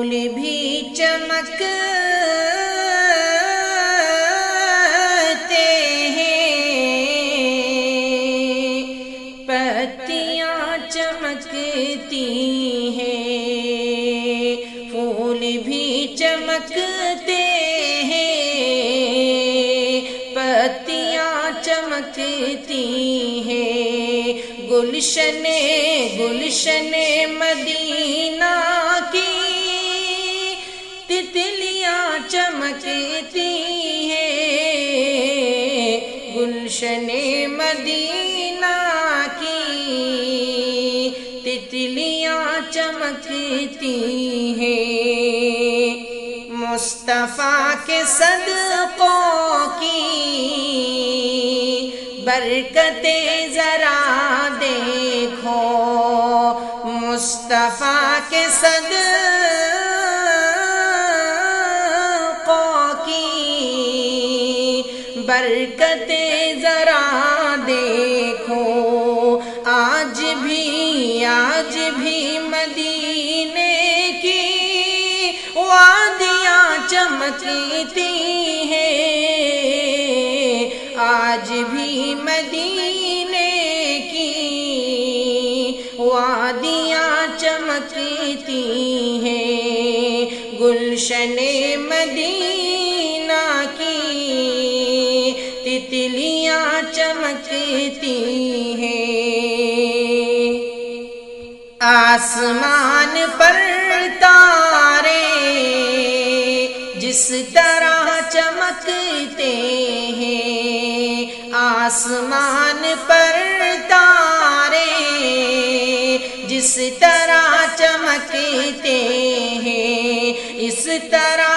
پھول بھی چمک پتیاں چمکتی ہیں، پھول بھی چمکتے ہیں، پتیاں چمکتی ہیں۔ گلشن گلشن مدینہ چمکتی ہیں گلشن مدینہ کی تتلیاں چمکتی ہیں مصطفیٰ کے صدقوں کی برکتیں ذرا دیکھو۔ مصطفیٰ کے صدقوں کی برکتیں ذرا دیکھو۔ آج بھی آج بھی مدینے کی وادیاں چمکتی ہیں۔ آج بھی مدینے کی وادیاں چمکتی ہیں۔ گلشن مدینہ چمکتی ہیں آسمان پر تارے جس طرح چمکتے ہیں، آسمان پر تارے جس طرح چمکتے ہیں، اس طرح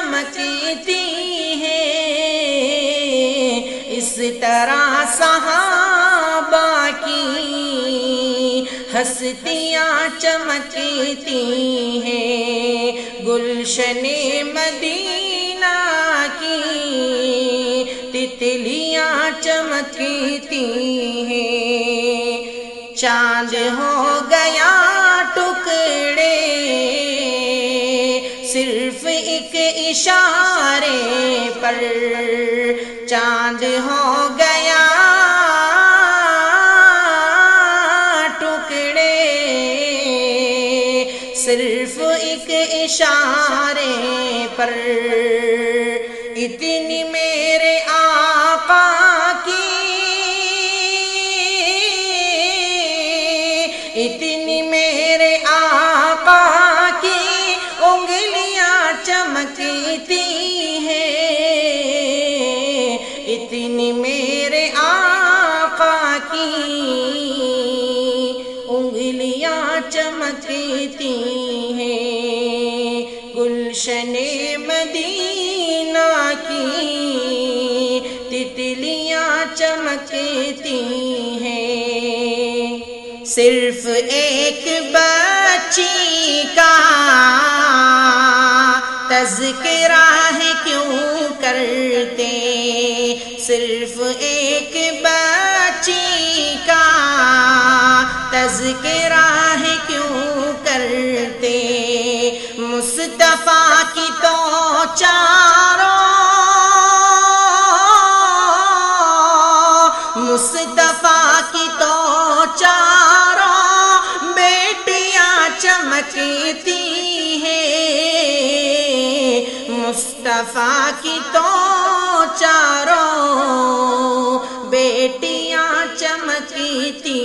چمکتی ہیں اس طرح صحابہ کی ہستیاں چمکتی ہیں۔ گلشن مدینہ کی تتلیاں چمکتی ہیں۔ چاند ہو گیا ٹکڑے۔ ایک اشارے پر چاند ہو گیا۔ ٹکڑے صرف ایک اشارے پر اتنی میرے انگلیاں چمکتی ہیں اتنی میرے آقا کی انگلیاں چمکتی ہیں۔ گلشن مدینہ کی تتلیاں چمکتی ہیں۔ صرف ایک بچی کا تذکرہ ہے کیوں کرتے؟ صرف ایک مصطفیٰ کی تو چاروں بیٹیاں چمکتی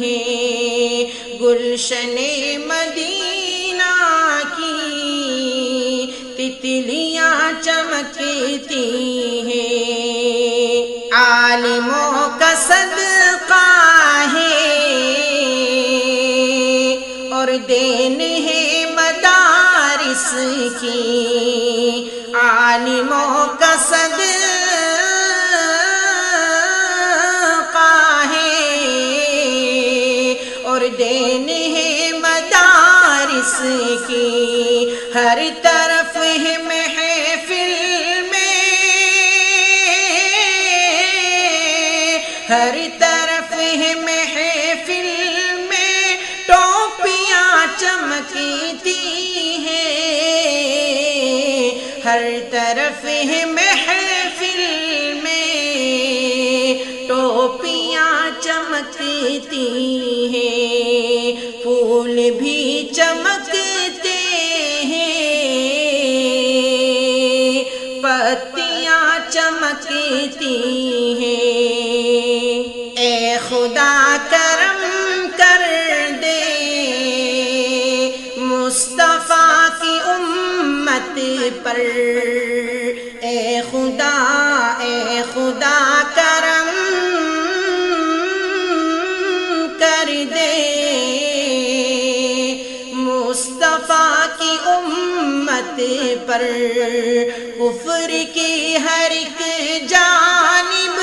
ہیں۔ گلشن مدینہ کی تتلیاں چمکتی ہیں۔ عالموں کی عالموں کا اور مدارس کی۔ ہر طرف ہے محفل میں۔ ہر طرف ہر طرف محفل میں ٹوپیاں چمکتی ہیں پھول بھی چمکتے ہیں پتیاں چمکتی پر۔ اے خدا اے خدا، کرم کر دے۔ مصطفیٰ کی امت پر، کفر کی ہر ایک جانب۔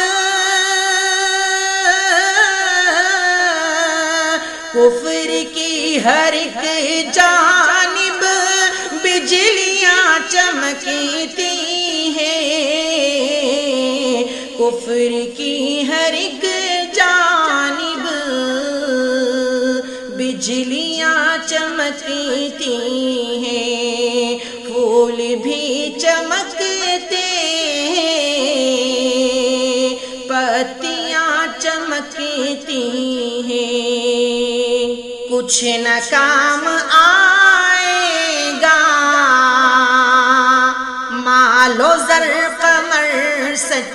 کفر کی ہر ایک جانب۔ چمکتی ہیں کفر کی ہر ایک جانب بجلیاں چمکتی ہیں۔ پھول بھی چمکتے ہیں۔ پتیاں چمکتی ہیں۔ کچھ نہ کام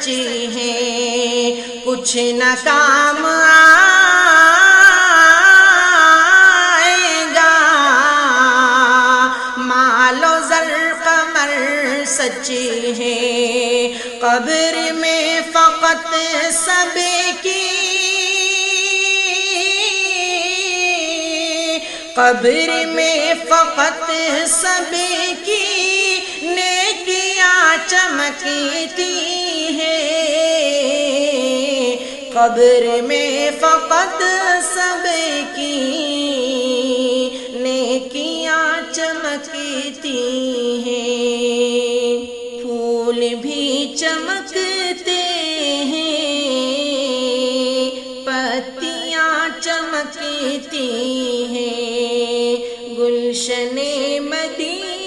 سچی ہے کچھ نہ کام آئے گا۔ مالو زر قمر سچی ہے۔ قبر میں فقط سب کی۔ قبر میں فقط سب کی۔ نیکیاں چمکتی ہیں قبر میں فقط سب کی نیکیاں چمکتی ہیں، پھول بھی چمکتے ہیں، پتیاں چمکتی ہیں۔ گلشن مدینہ